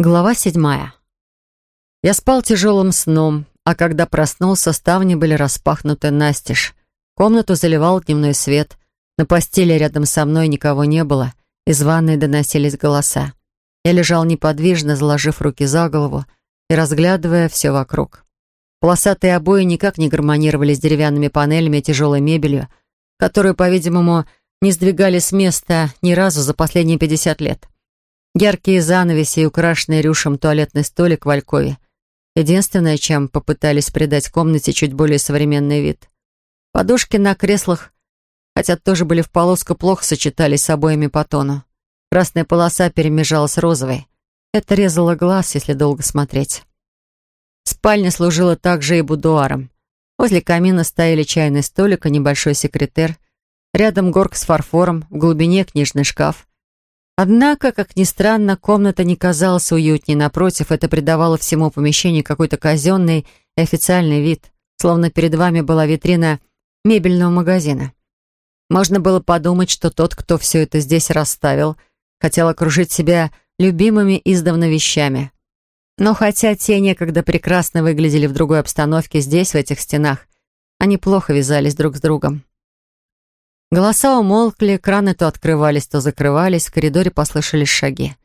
Глава седьмая. Я спал тяжелым сном, а когда проснулся, ставни были распахнуты настежь. Комнату заливал дневной свет. На постели рядом со мной никого не было. Из ванной доносились голоса. Я лежал неподвижно, заложив руки за голову и разглядывая все вокруг. Полосатые обои никак не гармонировали с деревянными панелями и тяжелой мебелью, которую, по-видимому, не сдвигали с места ни разу за последние пятьдесят лет. Яркие занавеси и украшенный рюшем туалетный столик в Алькове. Единственное, чем попытались придать комнате чуть более современный вид. Подушки на креслах, хотя тоже были в полоску, плохо сочетались с обоями по тону. Красная полоса перемежалась розовой. Это резало глаз, если долго смотреть. Спальня служила также и будуаром. Возле камина стояли чайный столик и небольшой секретер. Рядом горк с фарфором, в глубине книжный шкаф. Однако, как ни странно, комната не казалась уютнее. Напротив, это придавало всему помещению какой-то казенный и официальный вид, словно перед вами была витрина мебельного магазина. Можно было подумать, что тот, кто все это здесь расставил, хотел окружить себя любимыми издавна вещами. Но хотя те некогда прекрасно выглядели в другой обстановке здесь, в этих стенах, они плохо вязались друг с другом. Голоса умолкли, краны то открывались, то закрывались, в коридоре послышались шаги.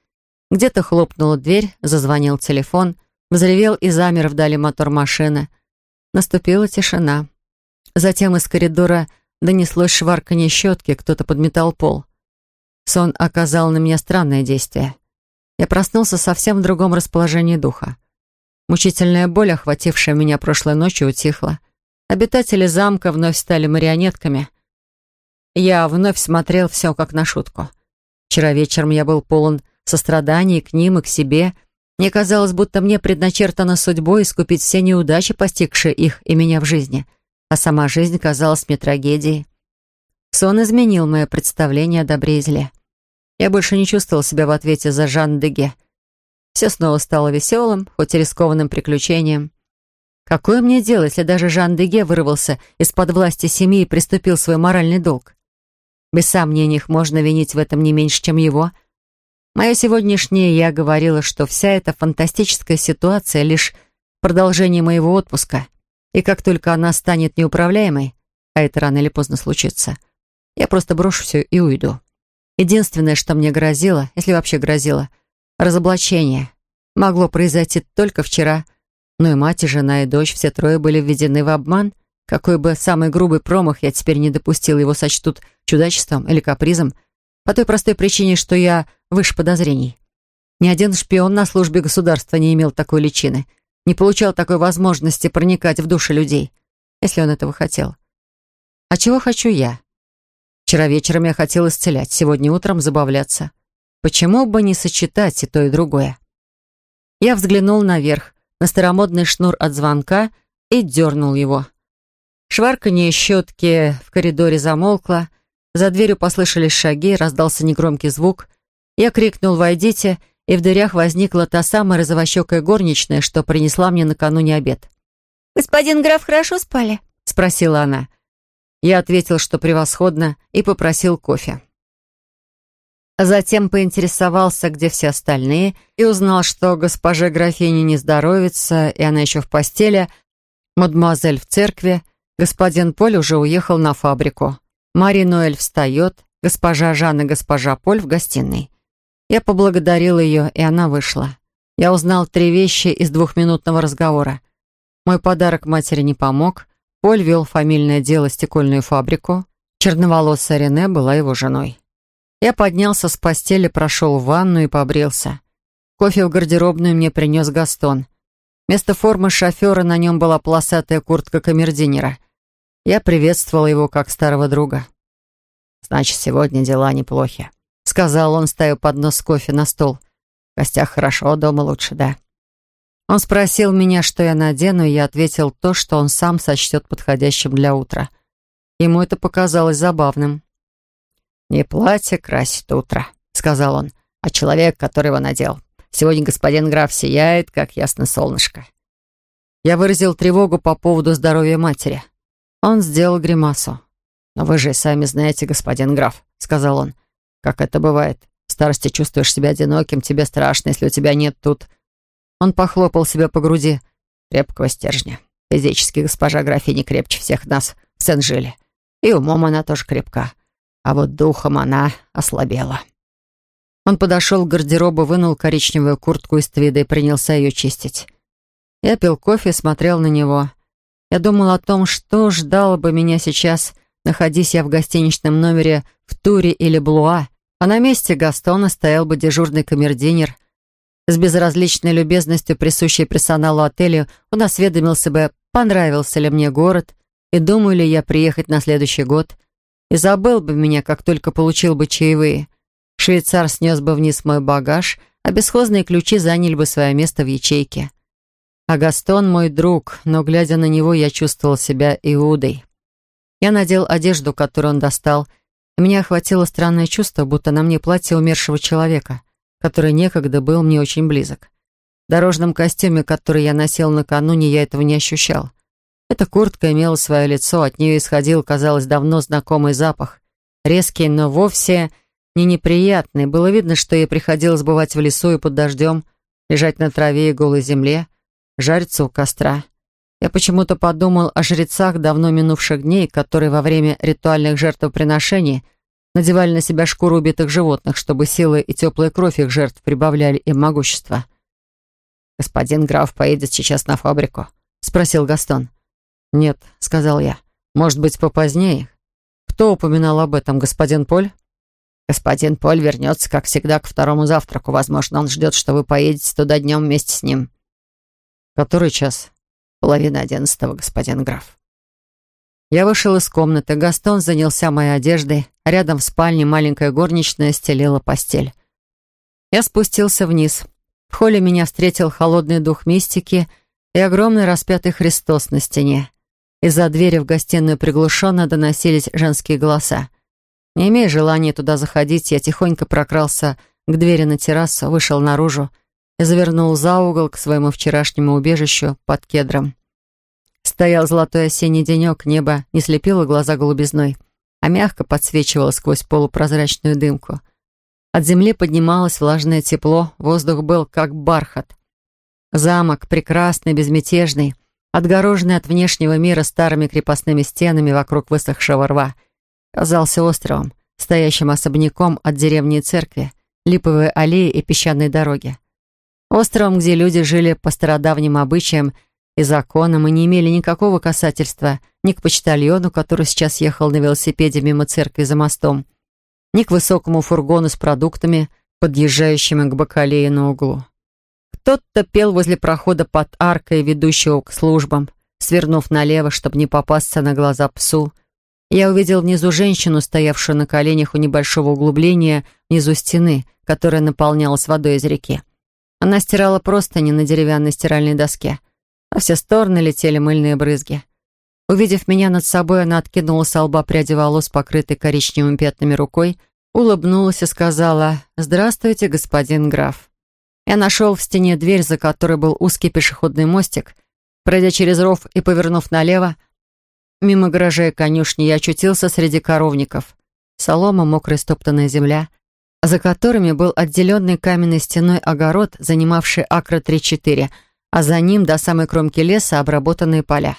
Где-то хлопнула дверь, зазвонил телефон, взревел и замер вдали мотор машины. Наступила тишина. Затем из коридора донеслось шварканье щетки, кто-то подметал пол. Сон оказал на меня странное действие. Я проснулся совсем в другом расположении духа. Мучительная боль, охватившая меня прошлой ночью, утихла. Обитатели замка вновь стали марионетками — я вновь смотрел все как на шутку. Вчера вечером я был полон сострадания к ним и к себе. Мне казалось, будто мне предначертано судьбой искупить все неудачи, постигшие их и меня в жизни. А сама жизнь казалась мне трагедией. Сон изменил мое представление о добре и зле. Я больше не чувствовал себя в ответе за Жан Деге. Все снова стало веселым, хоть и рискованным приключением. Какое мне дело, если даже Жан Деге вырвался из-под власти семьи и приступил свой моральный долг? Без сомнений, их можно винить в этом не меньше, чем его. Мое сегодняшнее «я» говорила, что вся эта фантастическая ситуация — лишь продолжение моего отпуска, и как только она станет неуправляемой, а это рано или поздно случится, я просто брошу все и уйду. Единственное, что мне грозило, если вообще грозило, разоблачение. Могло произойти только вчера, но и мать, и жена, и дочь, все трое были введены в обман — какой бы самый грубый промах я теперь не допустил, его сочтут чудачеством или капризом, по той простой причине, что я выше подозрений. Ни один шпион на службе государства не имел такой личины, не получал такой возможности проникать в души людей, если он этого хотел. А чего хочу я? Вчера вечером я хотел исцелять, сегодня утром забавляться. Почему бы не сочетать и то, и другое? Я взглянул наверх, на старомодный шнур от звонка и дернул его. Шварканье щетки в коридоре замолкло. За дверью послышались шаги, раздался негромкий звук. Я крикнул «Войдите!» и в дверях возникла та самая розовощекая горничная, что принесла мне накануне обед. «Господин граф хорошо спали?» — спросила она. Я ответил, что превосходно, и попросил кофе. Затем поинтересовался, где все остальные, и узнал, что госпоже графине не здоровится, и она еще в постели, мадемуазель в церкви, Господин Поль уже уехал на фабрику. Мари Ноэль встает, госпожа Жанна и госпожа Поль в гостиной. Я поблагодарил ее, и она вышла. Я узнал три вещи из двухминутного разговора. Мой подарок матери не помог. Поль вел фамильное дело стекольную фабрику. Черноволосая Рене была его женой. Я поднялся с постели, прошел в ванну и побрился. Кофе в гардеробную мне принес Гастон. Вместо формы шофера на нем была полосатая куртка камердинера. Я приветствовал его как старого друга. «Значит, сегодня дела неплохи», — сказал он, ставя поднос кофе на стол. «В гостях хорошо, дома лучше, да?» Он спросил меня, что я надену, и я ответил то, что он сам сочтет подходящим для утра. Ему это показалось забавным. «Не платье красит утро», — сказал он, — «а человек, который его надел. Сегодня господин граф сияет, как ясно солнышко». Я выразил тревогу по поводу здоровья матери. Он сделал гримасу. «Но вы же сами знаете, господин граф», — сказал он, — «как это бывает. Старик старости чувствуешь себя одиноким, тебе страшно, если у тебя нет тут...» Он похлопал себя по груди. «Крепкого стержня. Физически госпожа графиня крепче всех нас в Сен-Жиле. И умом она тоже крепка. А вот духом она ослабела». Он подошел к гардеробу, вынул коричневую куртку из твида и принялся ее чистить. Я пил кофе и смотрел на него. Я думал о том, что ждало бы меня сейчас, находясь я в гостиничном номере в Туре или Блуа, а на месте Гастона стоял бы дежурный камердинер. С безразличной любезностью, присущей персоналу отеля, он осведомился бы, понравился ли мне город и думаю ли я приехать на следующий год, и забыл бы меня, как только получил бы чаевые. Швейцар снес бы вниз мой багаж, а бесхозные ключи заняли бы свое место в ячейке. А Гастон мой друг, но, глядя на него, я чувствовал себя Иудой. Я надел одежду, которую он достал, и меня охватило странное чувство, будто на мне платье умершего человека, который некогда был мне очень близок. В дорожном костюме, который я носил накануне, я этого не ощущал. Эта куртка имела свое лицо, от нее исходил, казалось, давно знакомый запах. Резкий, но вовсе не неприятный. Было видно, что ей приходилось бывать в лесу и под дождем, лежать на траве и голой земле, жариться у костра. Я почему-то подумал о жрецах давно минувших дней, которые во время ритуальных жертвоприношений надевали на себя шкуру убитых животных, чтобы силы и теплая кровь их жертв прибавляли им могущество. «Господин граф поедет сейчас на фабрику?» — спросил Гастон. «Нет», — сказал я. «Может быть, попозднее?» «Кто упоминал об этом, господин Поль?» Господин Поль вернется, как всегда, к второму завтраку. Возможно, он ждет, что вы поедете туда днем вместе с ним. Который час? Половина одиннадцатого, господин граф. Я вышел из комнаты. Гастон занялся моей одеждой. рядом в спальне маленькая горничная стелила постель. Я спустился вниз. В холле меня встретил холодный дух мистики и огромный распятый Христос на стене. Из-за двери в гостиную приглушенно доносились женские голоса. Не имея желания туда заходить, я тихонько прокрался к двери на террасу, вышел наружу и завернул за угол к своему вчерашнему убежищу под кедром. Стоял золотой осенний денек, небо не слепило глаза голубизной, а мягко подсвечивало сквозь полупрозрачную дымку. От земли поднималось влажное тепло, воздух был как бархат. Замок, прекрасный, безмятежный, отгороженный от внешнего мира старыми крепостными стенами вокруг высохшего рва — казался островом, стоящим особняком от деревни и церкви, липовой аллеи и песчаной дороги. Островом, где люди жили по стародавним обычаям и законам и не имели никакого касательства ни к почтальону, который сейчас ехал на велосипеде мимо церкви за мостом, ни к высокому фургону с продуктами, подъезжающими к бакалее на углу. Кто-то пел возле прохода под аркой, ведущего к службам, свернув налево, чтобы не попасться на глаза псу, я увидел внизу женщину, стоявшую на коленях у небольшого углубления внизу стены, которая наполнялась водой из реки. Она стирала простыни на деревянной стиральной доске. Во все стороны летели мыльные брызги. Увидев меня над собой, она откинула с лба пряди волос, покрытой коричневыми пятнами рукой, улыбнулась и сказала «Здравствуйте, господин граф». Я нашел в стене дверь, за которой был узкий пешеходный мостик. Пройдя через ров и повернув налево, Мимо гаража и конюшни я очутился среди коровников. Солома, мокрая стоптанная земля, за которыми был отделенный каменной стеной огород, занимавший акра 3-4, а за ним до самой кромки леса обработанные поля.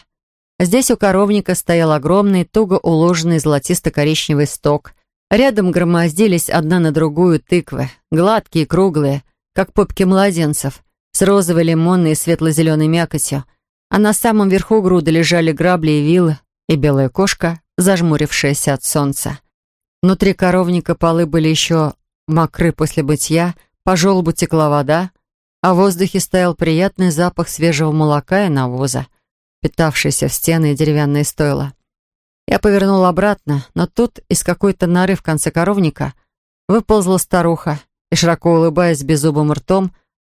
Здесь у коровника стоял огромный, туго уложенный золотисто-коричневый сток. Рядом громоздились одна на другую тыквы, гладкие, круглые, как попки младенцев, с розовой, лимонной и светло-зеленой мякотью, а на самом верху груды лежали грабли и вилы, и белая кошка, зажмурившаяся от солнца. Внутри коровника полы были еще мокры после бытия, по желобу текла вода, а в воздухе стоял приятный запах свежего молока и навоза, питавшийся в стены и деревянные стойла. Я повернул обратно, но тут из какой-то норы в конце коровника выползла старуха и, широко улыбаясь беззубым ртом,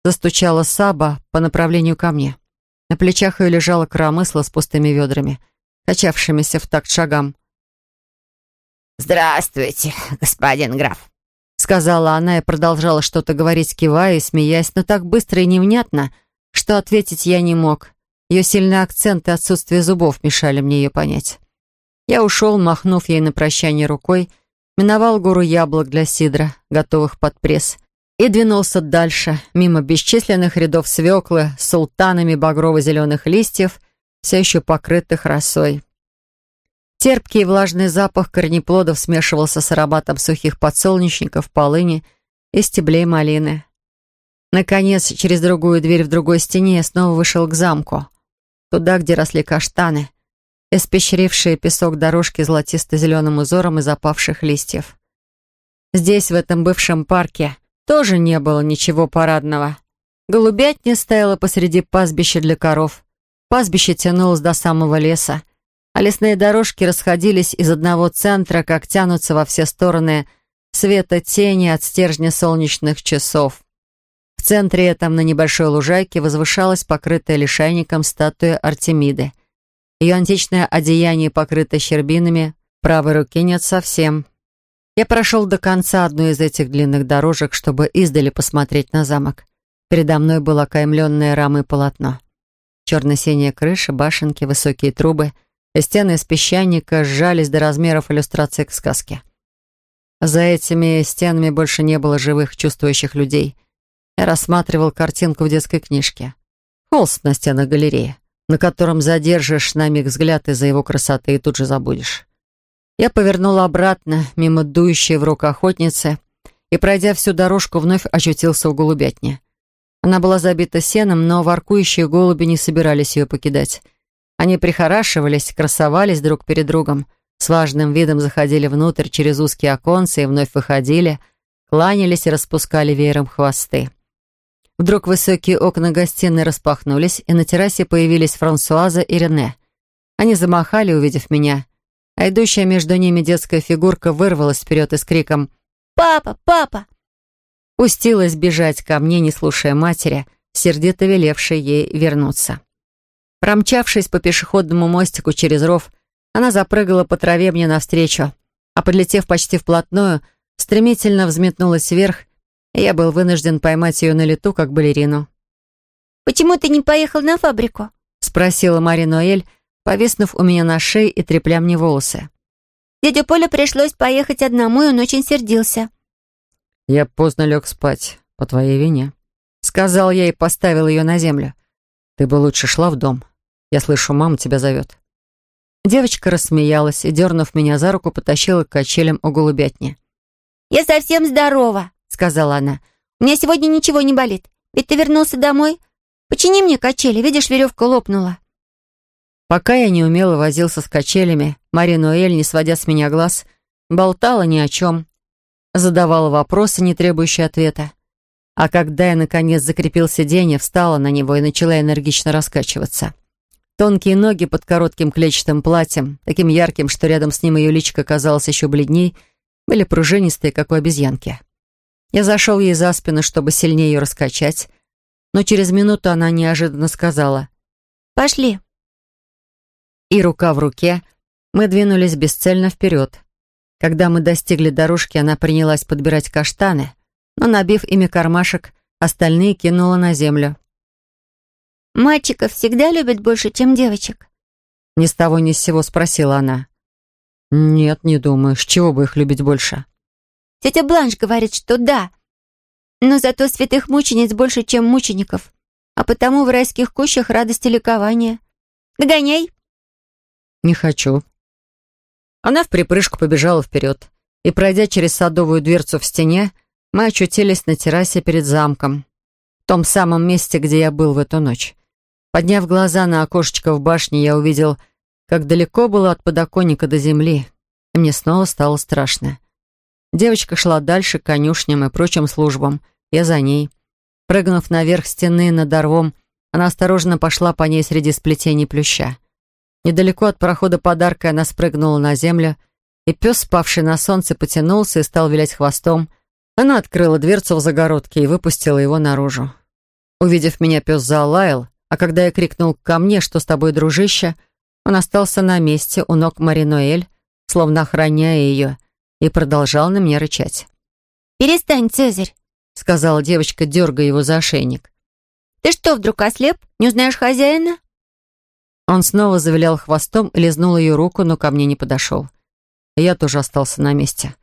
застучала саба по направлению ко мне. На плечах ее лежала коромысла с пустыми ведрами — качавшимися в такт шагам. «Здравствуйте, господин граф», — сказала она и продолжала что-то говорить, кивая и смеясь, но так быстро и невнятно, что ответить я не мог. Ее сильный акцент и отсутствие зубов мешали мне ее понять. Я ушел, махнув ей на прощание рукой, миновал гору яблок для сидра, готовых под пресс, и двинулся дальше, мимо бесчисленных рядов свеклы с султанами багрово-зеленых листьев, все еще покрытых росой. Терпкий и влажный запах корнеплодов смешивался с ароматом сухих подсолнечников, полыни и стеблей малины. Наконец, через другую дверь в другой стене я снова вышел к замку, туда, где росли каштаны, испещрившие песок дорожки золотисто-зеленым узором из опавших листьев. Здесь, в этом бывшем парке, тоже не было ничего парадного. Голубятня стояла посреди пастбища для коров. Пастбище тянулось до самого леса, а лесные дорожки расходились из одного центра, как тянутся во все стороны света тени от стержня солнечных часов. В центре этом на небольшой лужайке возвышалась покрытая лишайником статуя Артемиды. Ее античное одеяние покрыто щербинами, правой руки нет совсем. Я прошел до конца одной из этих длинных дорожек, чтобы издали посмотреть на замок. Передо мной было окаймленное рамой полотно. Черно-синяя крыша, башенки, высокие трубы и стены из песчаника сжались до размеров иллюстрации к сказке. За этими стенами больше не было живых, чувствующих людей. Я рассматривал картинку в детской книжке. Холст на стенах галереи, на котором задержишь на миг взгляд из-за его красоты и тут же забудешь. Я повернула обратно, мимо дующей в руку охотницы, и, пройдя всю дорожку, вновь очутился у голубятни. Она была забита сеном, но воркующие голуби не собирались ее покидать. Они прихорашивались, красовались друг перед другом, с важным видом заходили внутрь через узкие оконцы и вновь выходили, кланялись и распускали веером хвосты. Вдруг высокие окна гостиной распахнулись, и на террасе появились Франсуаза и Рене. Они замахали, увидев меня — а идущая между ними детская фигурка вырвалась вперед и с криком «Папа! Папа!» Пустилась бежать ко мне, не слушая матери, сердито велевшей ей вернуться. Промчавшись по пешеходному мостику через ров, она запрыгала по траве мне навстречу, а подлетев почти вплотную, стремительно взметнулась вверх, и я был вынужден поймать ее на лету, как балерину. «Почему ты не поехал на фабрику?» — спросила Мари Ноэль, повиснув у меня на шее и трепля мне волосы. Дяде Поле пришлось поехать одному, и он очень сердился. «Я поздно лег спать, по твоей вине», — сказал я и поставил ее на землю. «Ты бы лучше шла в дом. Я слышу, мама тебя зовет». Девочка рассмеялась и, дернув меня за руку, потащила к качелям у голубятни. «Я совсем здорова», — сказала она. «У меня сегодня ничего не болит. Ведь ты вернулся домой. Почини мне качели, видишь, веревка лопнула». Пока я неумело возился с качелями, Мари Ноэль, не сводя с меня глаз, болтала ни о чем, задавала вопросы, не требующие ответа. А когда я, наконец, закрепил сиденье, встала на него и начала энергично раскачиваться. Тонкие ноги под коротким клетчатым платьем, таким ярким, что рядом с ним ее личико казалось еще бледней, были пружинистые, как у обезьянки. Я зашел ей за спину, чтобы сильнее ее раскачать, но через минуту она неожиданно сказала «Пошли» и рука в руке, мы двинулись бесцельно вперед. Когда мы достигли дорожки, она принялась подбирать каштаны, но, набив ими кармашек, остальные кинула на землю. «Мальчиков всегда любят больше, чем девочек?» Ни с того ни с сего спросила она. «Нет, не думаю. С чего бы их любить больше?» «Тетя Бланш говорит, что да. Но зато святых мучениц больше, чем мучеников. А потому в райских кущах радость и ликование. Догоняй!» «Не хочу». Она в припрыжку побежала вперед, и, пройдя через садовую дверцу в стене, мы очутились на террасе перед замком, в том самом месте, где я был в эту ночь. Подняв глаза на окошечко в башне, я увидел, как далеко было от подоконника до земли, и мне снова стало страшно. Девочка шла дальше к конюшням и прочим службам, я за ней. Прыгнув наверх стены над орвом, она осторожно пошла по ней среди сплетений плюща. Недалеко от прохода подарка она спрыгнула на землю, и пес, спавший на солнце, потянулся и стал вилять хвостом. Она открыла дверцу в загородке и выпустила его наружу. Увидев меня, пес залаял, а когда я крикнул ко мне, что с тобой, дружище, он остался на месте у ног Маринуэль, словно охраняя ее, и продолжал на меня рычать. «Перестань, Цезарь», — сказала девочка, дергая его за ошейник. «Ты что, вдруг ослеп? Не узнаешь хозяина?» Он снова завилял хвостом лизнул ее руку, но ко мне не подошел. Я тоже остался на месте.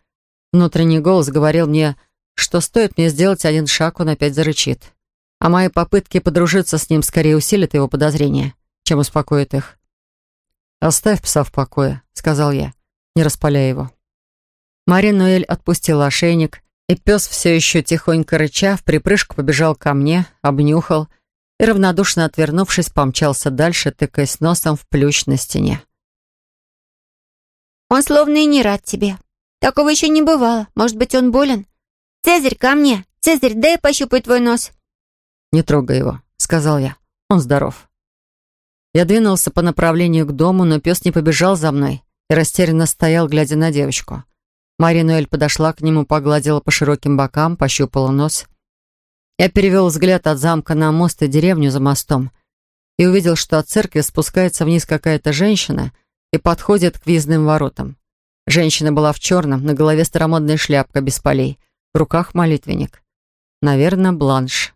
Внутренний голос говорил мне, что стоит мне сделать один шаг, он опять зарычит. А мои попытки подружиться с ним скорее усилят его подозрения, чем успокоят их. «Оставь пса в покое», — сказал я, не распаляя его. Мария Нуэль отпустила ошейник, и пес, все еще тихонько рыча, в припрыжку побежал ко мне, обнюхал и, равнодушно отвернувшись, помчался дальше, тыкаясь носом в плющ на стене. «Он словно и не рад тебе. Такого еще не бывало. Может быть, он болен? Цезарь, ко мне! Цезарь, дай пощупай твой нос!» «Не трогай его», — сказал я. «Он здоров». Я двинулся по направлению к дому, но пес не побежал за мной и растерянно стоял, глядя на девочку. Мария Ноэль подошла к нему, погладила по широким бокам, пощупала нос. Я перевел взгляд от замка на мост и деревню за мостом и увидел, что от церкви спускается вниз какая-то женщина и подходит к въездным воротам. Женщина была в черном, на голове старомодная шляпка без полей, в руках молитвенник. Наверное, бланш.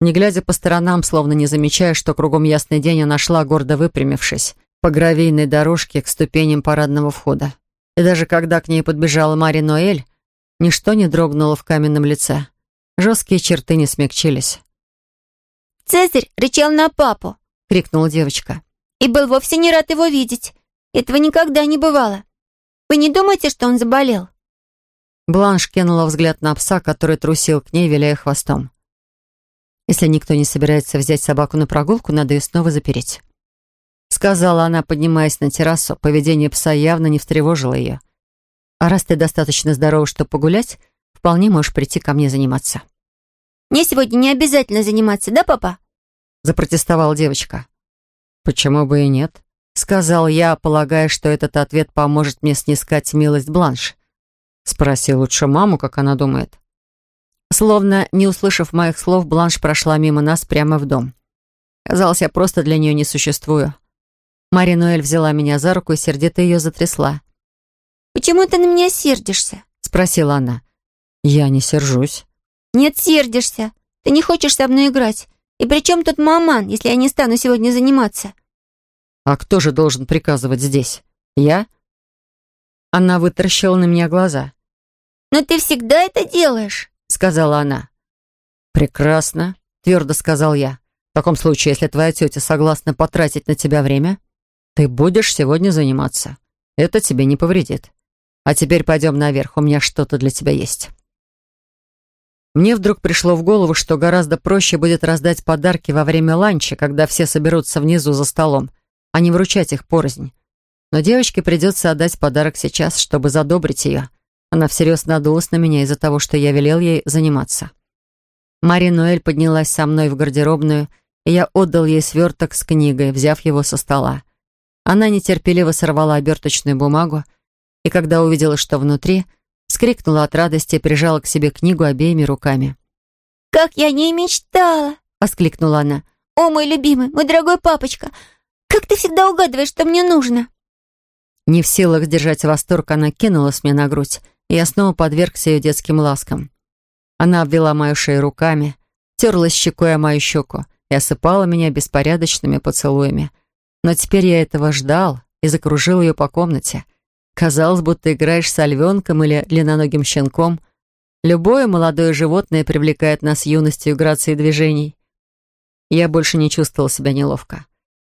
Не глядя по сторонам, словно не замечая, что кругом ясный день, она шла, гордо выпрямившись, по гравийной дорожке к ступеням парадного входа. И даже когда к ней подбежала Мари Ноэль, ничто не дрогнуло в каменном лице. Жесткие черты не смягчились. «Цезарь рычал на папу!» — крикнула девочка. «И был вовсе не рад его видеть. Этого никогда не бывало. Вы не думаете, что он заболел?» Бланш кинула взгляд на пса, который трусил к ней, виляя хвостом. Если никто не собирается взять собаку на прогулку, надо ее снова запереть. Сказала она, поднимаясь на террасу. Поведение пса явно не встревожило ее. А раз ты достаточно здоров, чтобы погулять, вполне можешь прийти ко мне заниматься. «Мне сегодня не обязательно заниматься, да, папа?» Запротестовала девочка. «Почему бы и нет?» Сказал я, полагая, что этот ответ поможет мне снискать милость Бланш. Спроси лучше маму, как она думает. Словно не услышав моих слов, Бланш прошла мимо нас прямо в дом. Казалось, я просто для нее не существую. Мари Ноэль взяла меня за руку и сердито ее затрясла. «Почему ты на меня сердишься?» — спросила она. «Я не сержусь». «Нет, сердишься. Ты не хочешь со мной играть. И при чем тут маман, если я не стану сегодня заниматься?» «А кто же должен приказывать здесь? Я?» Она вытаращила на меня глаза. «Но ты всегда это делаешь», — сказала она. «Прекрасно», — твердо сказал я. «В таком случае, если твоя тетя согласна потратить на тебя время, ты будешь сегодня заниматься. Это тебе не повредит. А теперь пойдем наверх, у меня что-то для тебя есть». Мне вдруг пришло в голову, что гораздо проще будет раздать подарки во время ланча, когда все соберутся внизу за столом, а не вручать их порознь. Но девочке придется отдать подарок сейчас, чтобы задобрить ее. Она всерьез надулась на меня из-за того, что я велел ей заниматься. Мари Ноэль поднялась со мной в гардеробную, и я отдал ей сверток с книгой, взяв его со стола. Она нетерпеливо сорвала оберточную бумагу, и когда увидела, что внутри, вскрикнула от радости и прижала к себе книгу обеими руками. «Как я не мечтала!» — воскликнула она. «О, мой любимый, мой дорогой папочка, как ты всегда угадываешь, что мне нужно!» Не в силах сдержать восторг, она кинулась мне на грудь и я снова подвергся ее детским ласкам. Она обвела мою шею руками, терлась щекой о мою щеку и осыпала меня беспорядочными поцелуями. Но теперь я этого ждал и закружил ее по комнате. Казалось, будто играешь с ольвенком или длинноногим щенком. Любое молодое животное привлекает нас юностью грацией движений. Я больше не чувствовал себя неловко.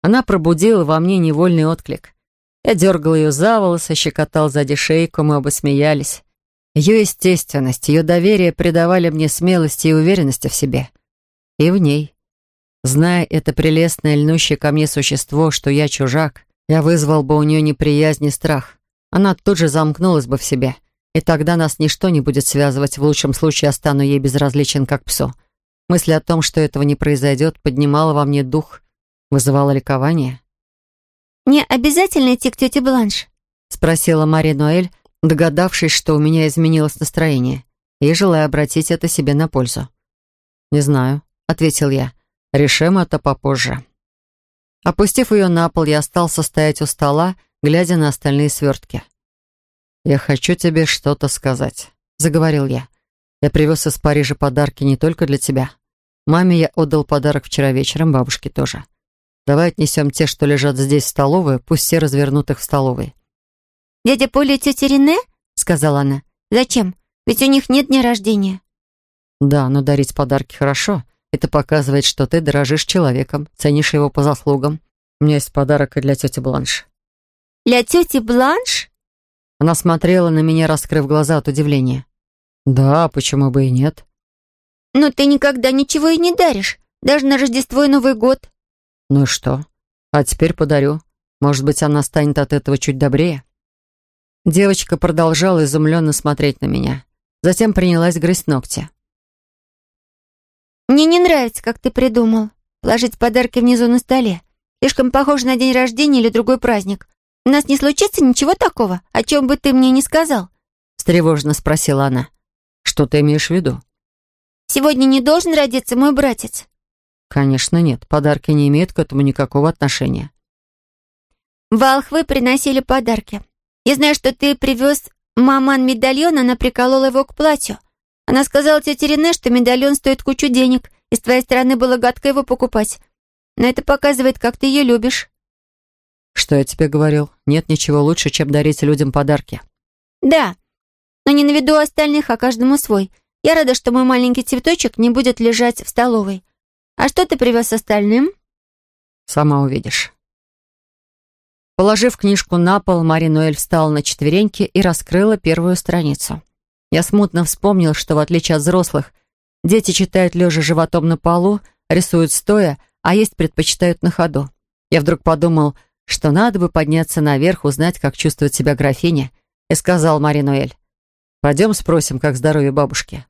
Она пробудила во мне невольный отклик. Я дергал ее за волосы, щекотал сзади шейку, мы оба смеялись. Ее естественность, ее доверие придавали мне смелости и уверенности в себе. И в ней. Зная это прелестное, льнущее ко мне существо, что я чужак, я вызвал бы у нее неприязнь и страх. Она тут же замкнулась бы в себе, и тогда нас ничто не будет связывать, в лучшем случае я стану ей безразличен, как псу. Мысль о том, что этого не произойдет, поднимала во мне дух, вызывала ликование. «Мне обязательно идти к тете Бланш?» — спросила Мари Ноэль, догадавшись, что у меня изменилось настроение, и желая обратить это себе на пользу. «Не знаю», — ответил я. «Решим это попозже». Опустив ее на пол, я остался стоять у стола, глядя на остальные свертки. «Я хочу тебе что-то сказать», — заговорил я. «Я привез из Парижа подарки не только для тебя. Маме я отдал подарок вчера вечером, бабушке тоже. Давай отнесем те, что лежат здесь в столовую, пусть все развернут их в столовой». «Дядя Поля и тетя Рене?» — сказала она. Зачем? Ведь у них нет дня рождения. Да, но дарить подарки хорошо. Это показывает, что ты дорожишь человеком, ценишь его по заслугам. У меня есть подарок и для тети Бланш. Для тети Бланш? Она смотрела на меня, раскрыв глаза от удивления. Да, почему бы и нет? Но ты никогда ничего и не даришь, даже на Рождество и Новый год. Ну и что? А теперь подарю. Может быть, она станет от этого чуть добрее? Девочка продолжала изумленно смотреть на меня. Затем принялась грызть ногти. «Мне не нравится, как ты придумал. Положить подарки внизу на столе. Слишком похоже на день рождения или другой праздник. У нас не случится ничего такого, о чем бы ты мне не сказал?» Встревоженно спросила она. «Что ты имеешь в виду?» «Сегодня не должен родиться мой братец». «Конечно нет. Подарки не имеют к этому никакого отношения». «Волхвы приносили подарки. Я знаю, что ты привез маман медальон, она приколола его к платью. Она сказала тете Рене, что медальон стоит кучу денег, и с твоей стороны было гадко его покупать. Но это показывает, как ты ее любишь». «Что я тебе говорил? Нет ничего лучше, чем дарить людям подарки». «Да, но не на виду остальных, а каждому свой. Я рада, что мой маленький цветочек не будет лежать в столовой. А что ты привез остальным?» «Сама увидишь». Положив книжку на пол, Мари Ноэль встала на четвереньки и раскрыла первую страницу. Я смутно вспомнил, что в отличие от взрослых, дети читают лежа животом на полу, рисуют стоя, а есть предпочитают на ходу. Я вдруг подумал, что надо бы подняться наверх, узнать, как чувствует себя графиня, и сказал Мари Ноэль, «Пойдем спросим, как здоровье бабушки».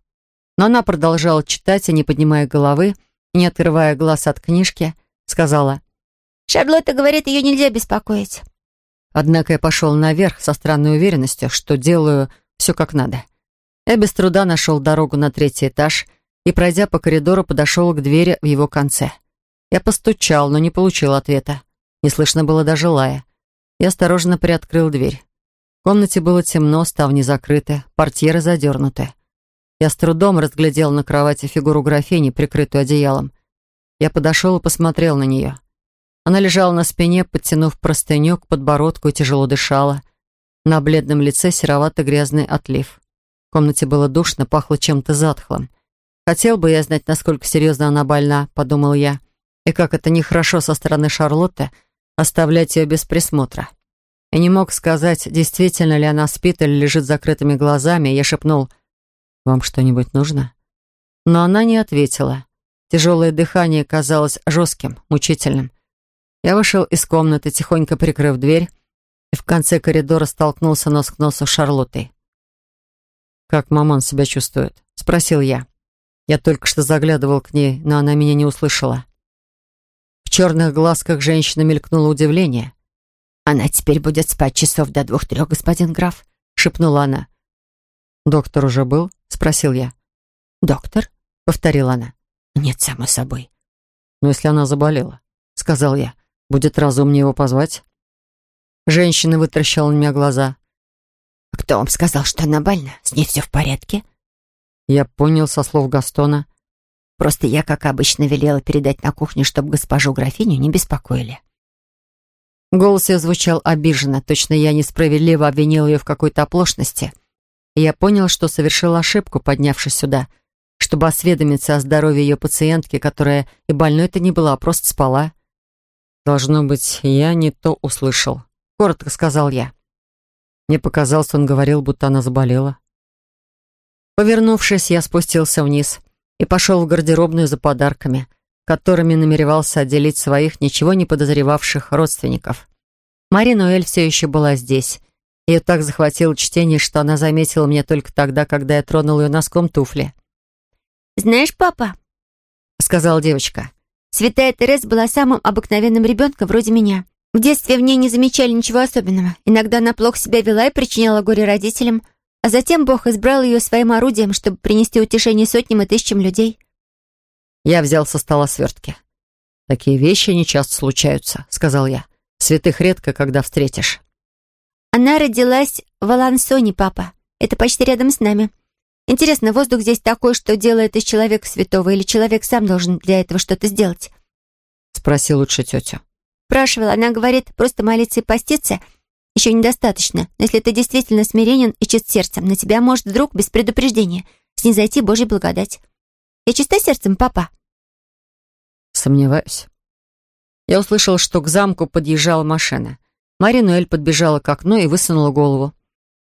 Но она продолжала читать, и не поднимая головы, не открывая глаз от книжки, сказала, Шарлотта говорит, ее нельзя беспокоить. Однако я пошел наверх со странной уверенностью, что делаю все как надо. Я без труда нашел дорогу на третий этаж и, пройдя по коридору, подошел к двери в его конце. Я постучал, но не получил ответа. Не слышно было даже лая. Я осторожно приоткрыл дверь. В комнате было темно, ставни закрыты, портьеры задернуты. Я с трудом разглядел на кровати фигуру графини, прикрытую одеялом. Я подошел и посмотрел на нее. Она лежала на спине, подтянув простыню к подбородку и тяжело дышала. На бледном лице серовато-грязный отлив. В комнате было душно, пахло чем-то затхлым. «Хотел бы я знать, насколько серьезно она больна», — подумал я. «И как это нехорошо со стороны Шарлотты оставлять ее без присмотра». И не мог сказать, действительно ли она спит или лежит с закрытыми глазами. Я шепнул, «Вам что-нибудь нужно?» Но она не ответила. Тяжелое дыхание казалось жестким, мучительным. Я вышел из комнаты, тихонько прикрыв дверь, и в конце коридора столкнулся нос к носу с Шарлоттой. «Как маман себя чувствует?» — спросил я. Я только что заглядывал к ней, но она меня не услышала. Черных глазках женщины мелькнуло удивление. «Она теперь будет спать часов до двух-трех, господин граф», — шепнула она. «Доктор уже был?» — спросил я. «Доктор?» — повторила она. «Нет, само собой». «Но если она заболела?» — сказал я. Будет разумнее его позвать?» Женщина вытаращила на меня глаза. «Кто вам сказал, что она больна? С ней все в порядке?» Я понял со слов Гастона. «Просто я, как обычно, велела передать на кухню, чтобы госпожу графиню не беспокоили». Голос ее звучал обиженно. Точно я несправедливо обвинил ее в какой-то оплошности. И я понял, что совершил ошибку, поднявшись сюда, чтобы осведомиться о здоровье ее пациентки, которая и больной-то не была, а просто спала. «Должно быть, я не то услышал», — коротко сказал я. Мне показалось, он говорил, будто она заболела. Повернувшись, я спустился вниз и пошел в гардеробную за подарками, которыми намеревался отделить своих ничего не подозревавших родственников. Мари Ноэль все еще была здесь. Ее так захватило чтение, что она заметила меня только тогда, когда я тронул ее носком туфли. «Знаешь, папа», — сказала девочка, Святая Тереза была самым обыкновенным ребенком вроде меня. В детстве в ней не замечали ничего особенного. Иногда она плохо себя вела и причиняла горе родителям, а затем Бог избрал ее своим орудием, чтобы принести утешение сотням и тысячам людей. Я взял со стола свертки. «Такие вещи не часто случаются», — сказал я. «Святых редко, когда встретишь». Она родилась в Алансоне, папа. Это почти рядом с нами. Интересно, воздух здесь такой, что делает из человека святого, или человек сам должен для этого что-то сделать? Спроси лучше тетю. Спрашивала, она говорит, просто молиться и поститься, Еще недостаточно. Но если ты действительно смиренен и чист сердцем, на тебя может вдруг, без предупреждения, снизойти Божья благодать. Я чиста сердцем, папа?» «Сомневаюсь». Я услышал, что к замку подъезжала машина. Мария Нуэль подбежала к окну и высунула голову.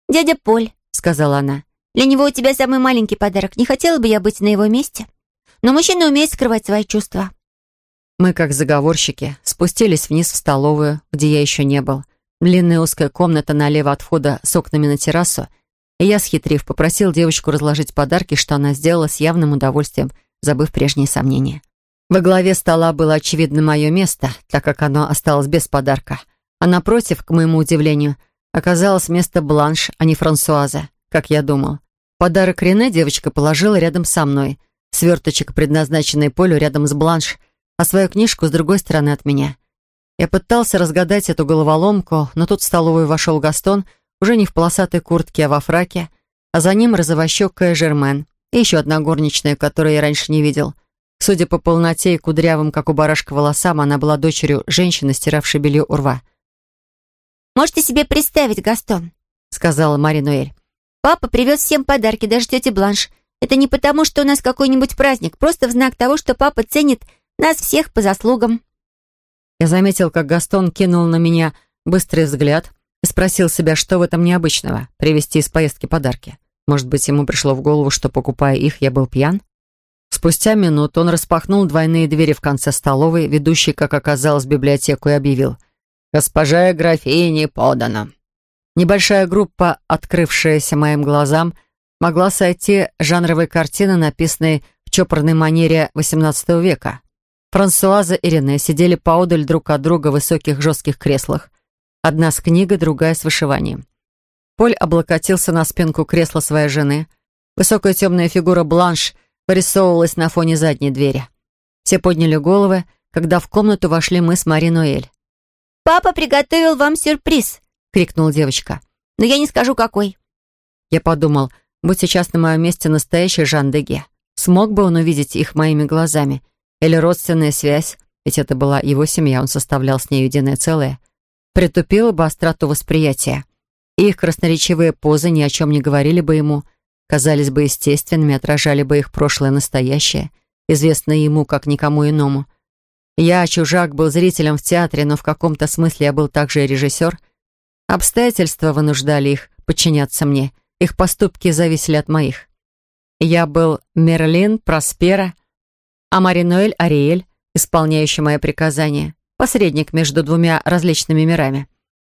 «Дядя Поль», — сказала она, — «для него у тебя самый маленький подарок. Не хотела бы я быть на его месте. Но мужчина умеет скрывать свои чувства». Мы, как заговорщики, спустились вниз в столовую, где я еще не был. Длинная узкая комната налево от входа с окнами на террасу, и я, схитрив, попросил девочку разложить подарки, что она сделала с явным удовольствием, забыв прежние сомнения. Во главе стола было очевидно мое место, так как оно осталось без подарка. А напротив, к моему удивлению, оказалось место Бланш, а не Франсуаза, как я думал. Подарок Рене девочка положила рядом со мной, сверточек, предназначенный Полю, рядом с Бланш, а свою книжку с другой стороны от меня. Я пытался разгадать эту головоломку, но тут в столовую вошел Гастон, уже не в полосатой куртке, а во фраке, а за ним розовощекая Жермен и еще одна горничная, которую я раньше не видел. Судя по полноте и кудрявым, как у барашка, волосам, она была дочерью женщины, стиравшей белье у рва. «Можете себе представить, Гастон», — сказала Мари Нуэль. «Папа привез всем подарки, даже тете Бланш. Это не потому, что у нас какой-нибудь праздник, просто в знак того, что папа ценит нас всех по заслугам». Я заметил, как Гастон кинул на меня быстрый взгляд и спросил себя, что в этом необычного — привезти из поездки подарки. Может быть, ему пришло в голову, что, покупая их, я был пьян? Спустя минуту он распахнул двойные двери в конце столовой, ведущей, как оказалось, в библиотеку, и объявил «Госпожа графине подано». Небольшая группа, открывшаяся моим глазам, могла сойти жанровой картины, написанной в чопорной манере XVIII века. Франсуаза и Рене сидели поодаль друг от друга в высоких жестких креслах. Одна с книгой, другая с вышиванием. Поль облокотился на спинку кресла своей жены. Высокая темная фигура Бланш вырисовывалась на фоне задней двери. Все подняли головы, когда в комнату вошли мы с Мари Ноэль. «Папа приготовил вам сюрприз!» — крикнула девочка. «Но я не скажу, какой». Я подумал, будь сейчас на моем месте настоящий Жан Деге. Смог бы он увидеть их моими глазами? Или родственная связь, ведь это была его семья, он составлял с ней единое целое, притупила бы остроту восприятия. Их красноречивые позы ни о чем не говорили бы ему, казались бы естественными, отражали бы их прошлое настоящее, известное ему как никому иному. Я, чужак, был зрителем в театре, но в каком-то смысле я был также и режиссер. Обстоятельства вынуждали их подчиняться мне, их поступки зависели от моих. Я был Мерлин, Проспера, а Маринуэль Ариэль, исполняющий мои приказания, посредник между двумя различными мирами.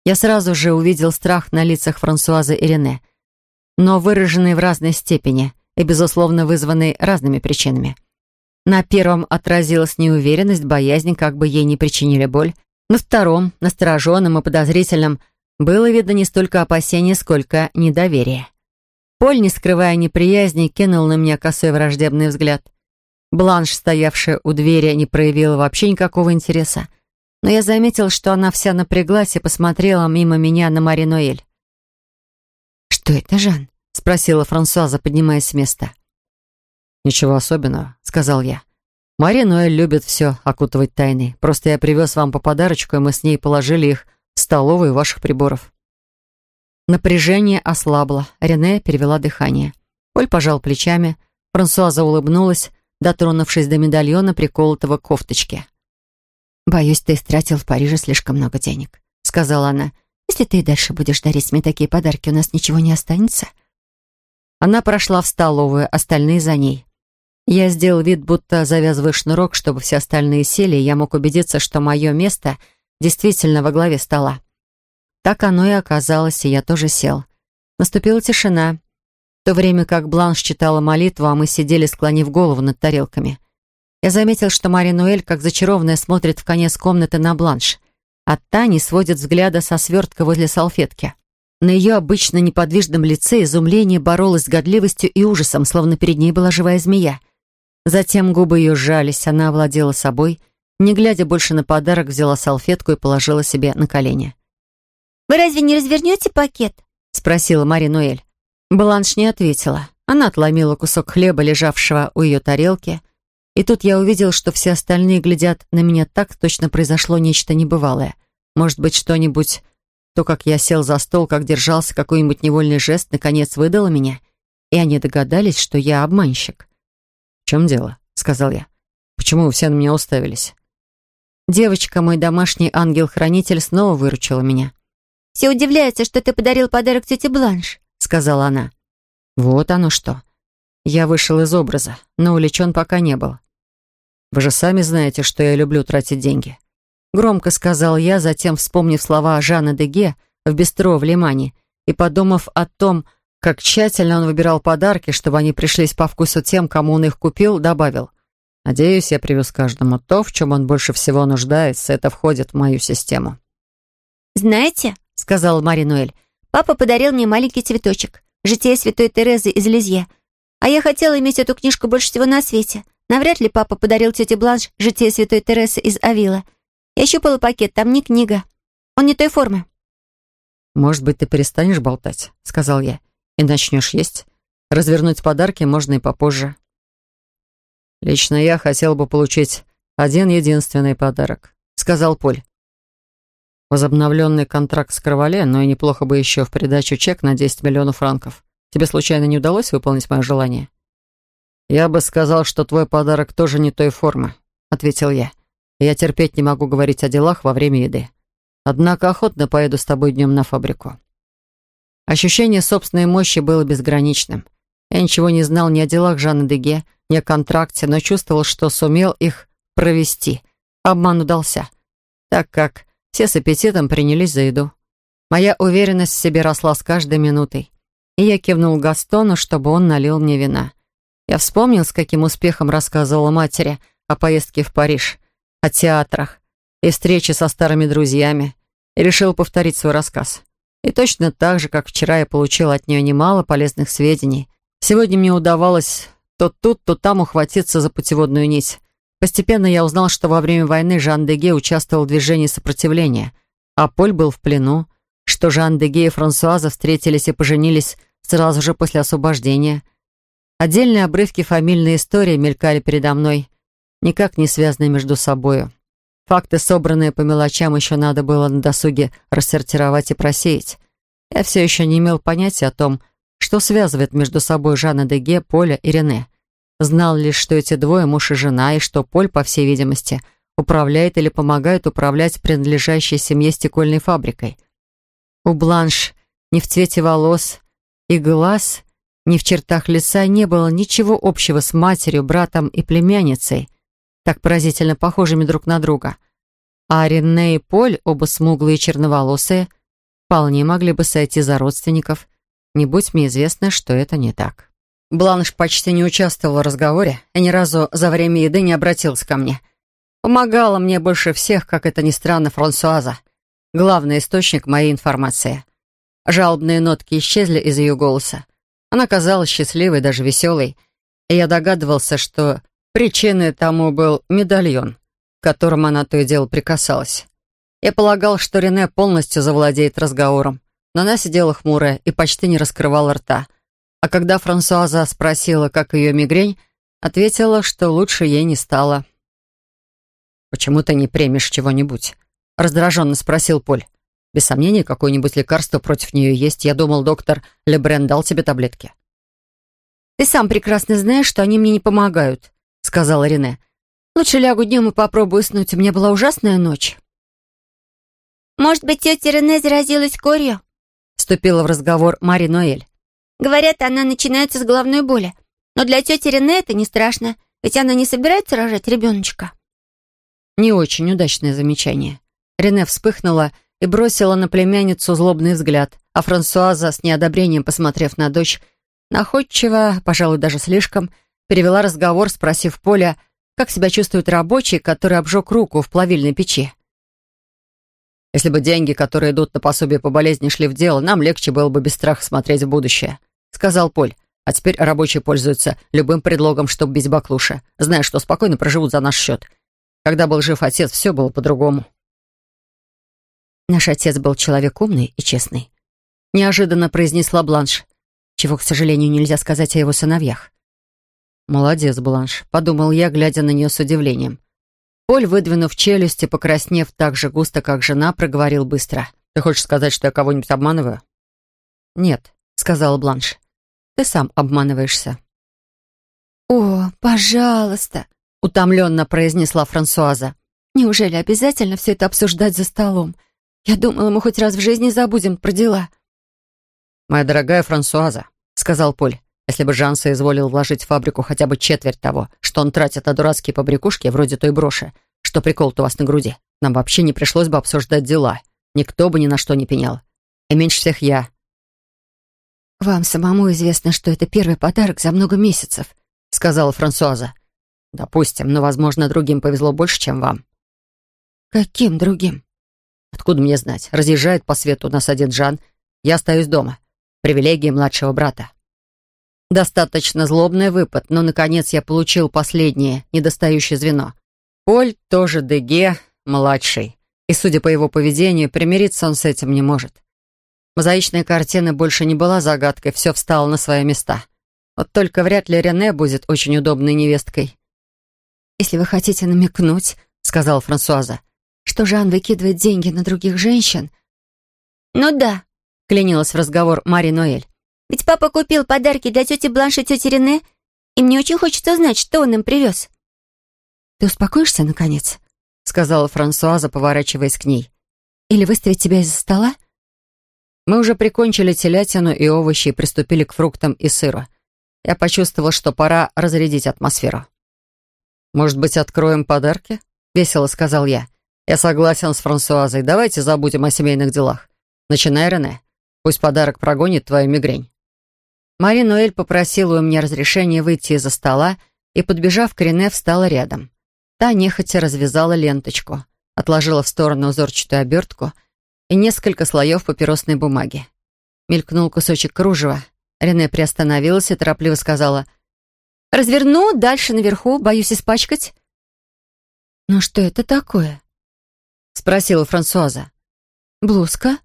Я сразу же увидел страх на лицах Франсуазы и Рене, но выраженный в разной степени и, безусловно, вызванный разными причинами. На первом отразилась неуверенность, боязнь, как бы ей не причинили боль. На втором, настороженном и подозрительном, было видно не столько опасения, сколько недоверия. Поль, не скрывая неприязни, кинул на меня косой враждебный взгляд. Бланш, стоявшая у двери, не проявила вообще никакого интереса но я заметил, что она вся напряглась и посмотрела мимо меня на Мари Ноэль. «Что это, Жан?» — спросила Франсуаза, поднимаясь с места. «Ничего особенного», — сказал я. «Мари любит все окутывать тайной. Просто я привез вам по подарочку, и мы с ней положили их в столовую ваших приборов». Напряжение ослабло. Рене перевела дыхание. Поль пожал плечами. Франсуаза улыбнулась, дотронувшись до медальона, приколотого к кофточке. «Боюсь, ты истратил в Париже слишком много денег», — сказала она. «Если ты и дальше будешь дарить мне такие подарки, у нас ничего не останется». Она прошла в столовую, остальные за ней. Я сделал вид, будто завязываю шнурок, чтобы все остальные сели, и я мог убедиться, что мое место действительно во главе стола. Так оно и оказалось, и я тоже сел. Наступила тишина. В то время как Бланш читала молитву, а мы сидели, склонив голову над тарелками. Я заметил, что Мари Нуэль, как зачарованная, смотрит в конец комнаты на бланш, а та не сводит взгляда со свертка возле салфетки. На ее обычно неподвижном лице изумление боролось с годливостью и ужасом, словно перед ней была живая змея. Затем губы ее сжались, она овладела собой, не глядя больше на подарок, взяла салфетку и положила себе на колени. «Вы разве не развернете пакет?» — спросила Мари Нуэль. Бланш не ответила. Она отломила кусок хлеба, лежавшего у ее тарелки, и тут я увидел, что все остальные глядят на меня так, точно произошло нечто небывалое. Может быть, что-нибудь То, как я сел за стол, как держался, какой-нибудь невольный жест, наконец выдало меня, и они догадались, что я обманщик. «В чем дело?» — сказал я. «Почему вы все на меня уставились?» Девочка, мой домашний ангел-хранитель, снова выручила меня. «Все удивляются, что ты подарил подарок тете Бланш», — сказала она. «Вот оно что. Я вышел из образа, но увлечен пока не был. Вы же сами знаете, что я люблю тратить деньги. Громко сказал я, затем, вспомнив слова Жана Деге в бистро в Лимане и подумав о том, как тщательно он выбирал подарки, чтобы они пришлись по вкусу тем, кому он их купил, добавил. «Надеюсь, я привез каждому то, в чем он больше всего нуждается. Это входит в мою систему». «Знаете», — сказала Мари Нуэль, «папа подарил мне маленький цветочек, житие святой Терезы из Лизье. А я хотела иметь эту книжку больше всего на свете. Навряд ли папа подарил тете Бланш житие святой Терезы из Авила. Я щупала пакет, там не книга. Он не той формы». «Может быть, ты перестанешь болтать?» — сказал я и начнешь есть. Развернуть подарки можно и попозже. Лично я хотел бы получить один единственный подарок, сказал Поль. Возобновленный контракт с Кровале, но и неплохо бы еще в придачу чек на 10 миллионов франков. Тебе случайно не удалось выполнить мое желание? Я бы сказал, что твой подарок тоже не той формы, ответил я. Я терпеть не могу говорить о делах во время еды. Однако охотно поеду с тобой днем на фабрику. Ощущение собственной мощи было безграничным. Я ничего не знал ни о делах Жанны Деге, ни о контракте, но чувствовал, что сумел их провести. Обман удался, так как все с аппетитом принялись за еду. Моя уверенность в себе росла с каждой минутой, и я кивнул Гастону, чтобы он налил мне вина. Я вспомнил, с каким успехом рассказывала матери о поездке в Париж, о театрах и встрече со старыми друзьями, и решил повторить свой рассказ. И точно так же, как вчера я получил от нее немало полезных сведений, сегодня мне удавалось то тут, то там ухватиться за путеводную нить. Постепенно я узнал, что во время войны Жан Деге участвовал в движении сопротивления, а Поль был в плену, что Жан Деге и Франсуаза встретились и поженились сразу же после освобождения. Отдельные обрывки фамильной истории мелькали передо мной, никак не связанные между собою. Факты, собранные по мелочам, еще надо было на досуге рассортировать и просеять. Я все еще не имел понятия о том, что связывает между собой Жанна Деге, Поля и Рене. Знал лишь, что эти двое муж и жена, и что Поль, по всей видимости, управляет или помогает управлять принадлежащей семье стекольной фабрикой. У Бланш ни в цвете волос и глаз, ни в чертах лица не было ничего общего с матерью, братом и племянницей — так поразительно похожими друг на друга. А Рене и Поль, оба смуглые и черноволосые, вполне могли бы сойти за родственников, не будь мне известно, что это не так. Бланш почти не участвовал в разговоре и ни разу за время еды не обратился ко мне. Помогала мне больше всех, как это ни странно, Франсуаза, главный источник моей информации. Жалобные нотки исчезли из ее голоса. Она казалась счастливой, даже веселой, и я догадывался, что Причиной тому был медальон, к которому она то и дело прикасалась. Я полагал, что Рене полностью завладеет разговором, но она сидела хмурая и почти не раскрывала рта. А когда Франсуаза спросила, как ее мигрень, ответила, что лучше ей не стало. «Почему ты не примешь чего-нибудь?» — раздраженно спросил Поль. «Без сомнения, какое-нибудь лекарство против нее есть. Я думал, доктор Лебрен дал тебе таблетки». «Ты сам прекрасно знаешь, что они мне не помогают», — сказала Рене. «Лучше лягу днем и попробую уснуть. У меня была ужасная ночь». «Может быть, тетя Рене заразилась корью?» — вступила в разговор Мари Ноэль. «Говорят, она начинается с головной боли. Но для тети Рене это не страшно, ведь она не собирается рожать ребеночка». Не очень удачное замечание. Рене вспыхнула и бросила на племянницу злобный взгляд, а Франсуаза, с неодобрением посмотрев на дочь, находчиво, пожалуй, даже слишком, — Перевела разговор, спросив Поля, как себя чувствует рабочий, который обжег руку в плавильной печи. «Если бы деньги, которые идут на пособие по болезни, шли в дело, нам легче было бы без страха смотреть в будущее», — сказал Поль. «А теперь рабочие пользуются любым предлогом, чтобы бить баклуши, зная, что спокойно проживут за наш счет. Когда был жив отец, все было по-другому». «Наш отец был человек умный и честный», — неожиданно произнесла Бланш, чего, к сожалению, нельзя сказать о его сыновьях. «Молодец, Бланш», — подумал я, глядя на нее с удивлением. Поль, выдвинув челюсти, покраснев так же густо, как жена, проговорил быстро. Ты хочешь сказать, что я кого-нибудь обманываю?» «Нет», — сказала Бланш. «Ты сам обманываешься». «О, пожалуйста», — утомленно произнесла Франсуаза. «Неужели обязательно все это обсуждать за столом? Я думала, мы хоть раз в жизни забудем про дела». «Моя дорогая Франсуаза», — сказал Поль, «если бы Жан соизволил вложить в фабрику хотя бы четверть того, что он тратит на дурацкие побрякушки, вроде той броши, что прикол-то у вас на груди, нам вообще не пришлось бы обсуждать дела. Никто бы ни на что не пенял. И меньше всех я». «Вам самому известно, что это первый подарок за много месяцев», — сказала Франсуаза. «Допустим, но, возможно, другим повезло больше, чем вам». «Каким другим?» «Откуда мне знать? Разъезжает по свету у нас один Жан. Я остаюсь дома. Привилегии младшего брата». Достаточно злобный выпад, но, наконец, я получил последнее, недостающее звено. Поль тоже Деге, младший. И, судя по его поведению, примириться он с этим не может. Мозаичная картина больше не была загадкой, все встало на свои места. Вот только вряд ли Рене будет очень удобной невесткой. «Если вы хотите намекнуть», — сказала Франсуаза, «что Жан выкидывает деньги на других женщин...» «Ну да», — клянилась в разговор Мари Ноэль. «Ведь папа купил подарки для тети Бланш и тети Рене, и мне очень хочется узнать, что он им привез». «Ты успокоишься, наконец?» — сказала Франсуаза, поворачиваясь к ней. «Или выставить тебя из-за стола?» Мы уже прикончили телятину и овощи и приступили к фруктам и сыру я почувствовал, что пора разрядить атмосферу. «Может быть, откроем подарки?» — весело сказал я. «Я согласен с Франсуазой. Давайте забудем о семейных делах. Начинай, Рене. Пусть подарок прогонит твою мигрень». Мари Ноэль попросила у меня разрешения выйти из-за стола и, подбежав к Рене, встала рядом. Та нехотя развязала ленточку, отложила в сторону узорчатую обертку и несколько слоев папиросной бумаги. Мелькнул кусочек кружева, Рене приостановилась и торопливо сказала. «Разверну, дальше наверху, боюсь испачкать». «Ну что это такое?» Спросила Франсуаза. «Блузка?»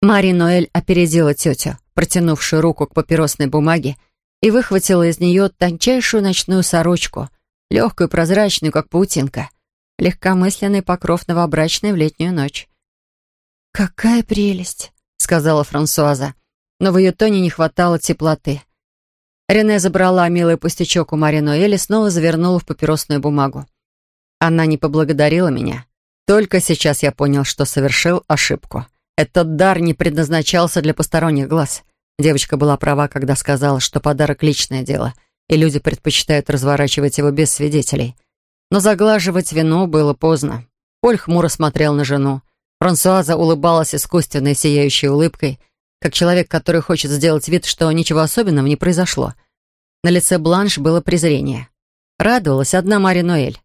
Мари Ноэль опередила тетю, протянувшую руку к папиросной бумаге, и выхватила из нее тончайшую ночную сорочку, легкую, прозрачную, как паутинка, легкомысленный покров новобрачной в летнюю ночь. «Какая прелесть!» — сказала Франсуаза но в ее тоне не хватало теплоты. Рене забрала милый пустячок у Мари Ноэли и снова завернула в папиросную бумагу. Она не поблагодарила меня. Только сейчас я понял, что совершил ошибку. Этот дар не предназначался для посторонних глаз. Девочка была права, когда сказала, что подарок — личное дело, и люди предпочитают разворачивать его без свидетелей. Но заглаживать вину было поздно. Поль хмуро смотрел на жену. Франсуаза улыбалась искусственной сияющей улыбкой, как человек, который хочет сделать вид, что ничего особенного не произошло. На лице Бланш было презрение. Радовалась одна Мари Ноэль.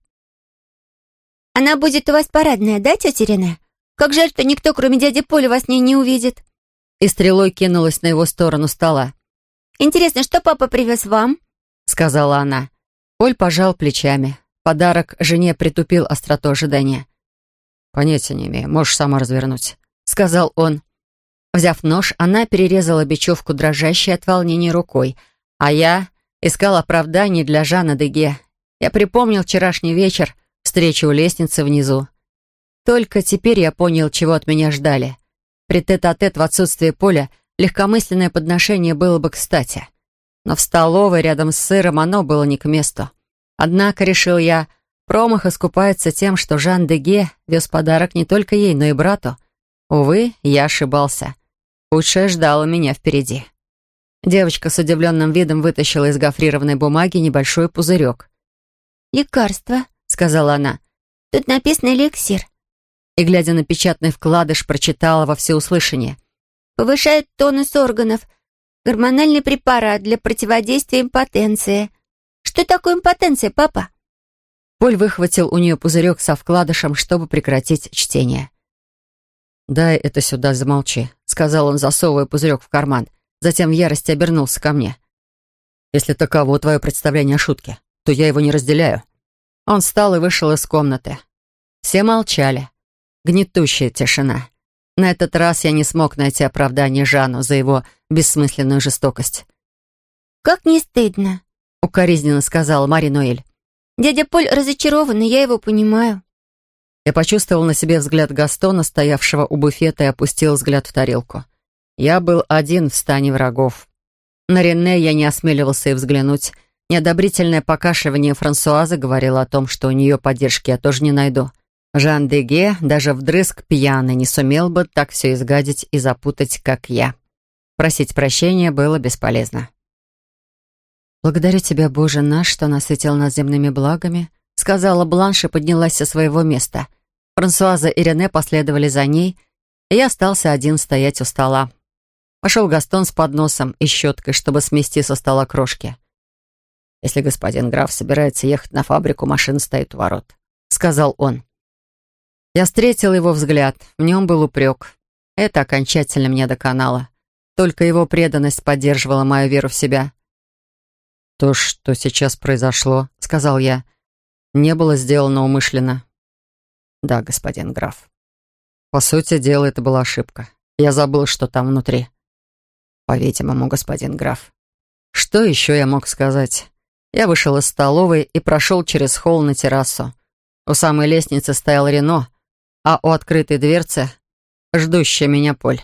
«Она будет у вас парадная, да, тетя Рене? Как жаль, что никто, кроме дяди Поля, вас не, не увидит». И стрелой кинулась на его сторону стола. «Интересно, что папа привез вам?» — сказала она. Поль пожал плечами. Подарок жене притупил остроту ожидания. «Понятия не имею, можешь сама развернуть», — сказал он. Взяв нож, она перерезала бечевку, дрожащей от волнения рукой, а я искал оправданий для Жана Деге. Я припомнил вчерашний вечер, встречу у лестницы внизу. Только теперь я понял, чего от меня ждали. При тет-а-тет -тет в отсутствие поля легкомысленное подношение было бы кстати. Но в столовой рядом с сыром оно было не к месту. Однако, решил я, промах искупается тем, что Жан Деге вез подарок не только ей, но и брату. Увы, я ошибался. Худшее ждало меня впереди. Девочка с удивленным видом вытащила из гофрированной бумаги небольшой пузырек. «Лекарство», — сказала она. «Тут написано эликсир». И, глядя на печатный вкладыш, прочитала во всеуслышание. «Повышает тонус органов. Гормональный препарат для противодействия импотенции». «Что такое импотенция, папа?» Поль выхватил у нее пузырек со вкладышем, чтобы прекратить чтение. «Дай это сюда, замолчи», — сказал он, засовывая пузырек в карман. Затем в ярости обернулся ко мне. «Если таково твое представление о шутке, то я его не разделяю». Он встал и вышел из комнаты. Все молчали. Гнетущая тишина. На этот раз я не смог найти оправдание Жану за его бессмысленную жестокость. «Как не стыдно», — укоризненно сказала Мари Ноэль. «Дядя Поль разочарован, и я его понимаю». Я почувствовал на себе взгляд Гастона, стоявшего у буфета, и опустил взгляд в тарелку. Я был один в стане врагов. На Рене я не осмеливался и взглянуть. Неодобрительное покашливание Франсуазы говорило о том, что у нее поддержки я тоже не найду. Жан Деге даже вдрызг пьяный не сумел бы так все изгадить и запутать, как я. Просить прощения было бесполезно. «Благодарю тебя, Боже наш, что насытил нас земными благами», сказала Бланш и поднялась со своего места. Франсуаза и Рене последовали за ней, и я остался один стоять у стола. Пошел Гастон с подносом и щеткой, чтобы смести со стола крошки. «Если господин граф собирается ехать на фабрику, машина стоит у ворот», — сказал он. Я встретил его взгляд, в нем был упрек. Это окончательно меня доконало. Только его преданность поддерживала мою веру в себя. «То, что сейчас произошло», — сказал я, — «не было сделано умышленно». «Да, господин граф». По сути дела, это была ошибка. Я забыл, что там внутри. По-видимому, господин граф. Что еще я мог сказать? Я вышел из столовой и прошел через холл на террасу. У самой лестницы стоял Рено, а у открытой дверцы — ждущая меня Поль.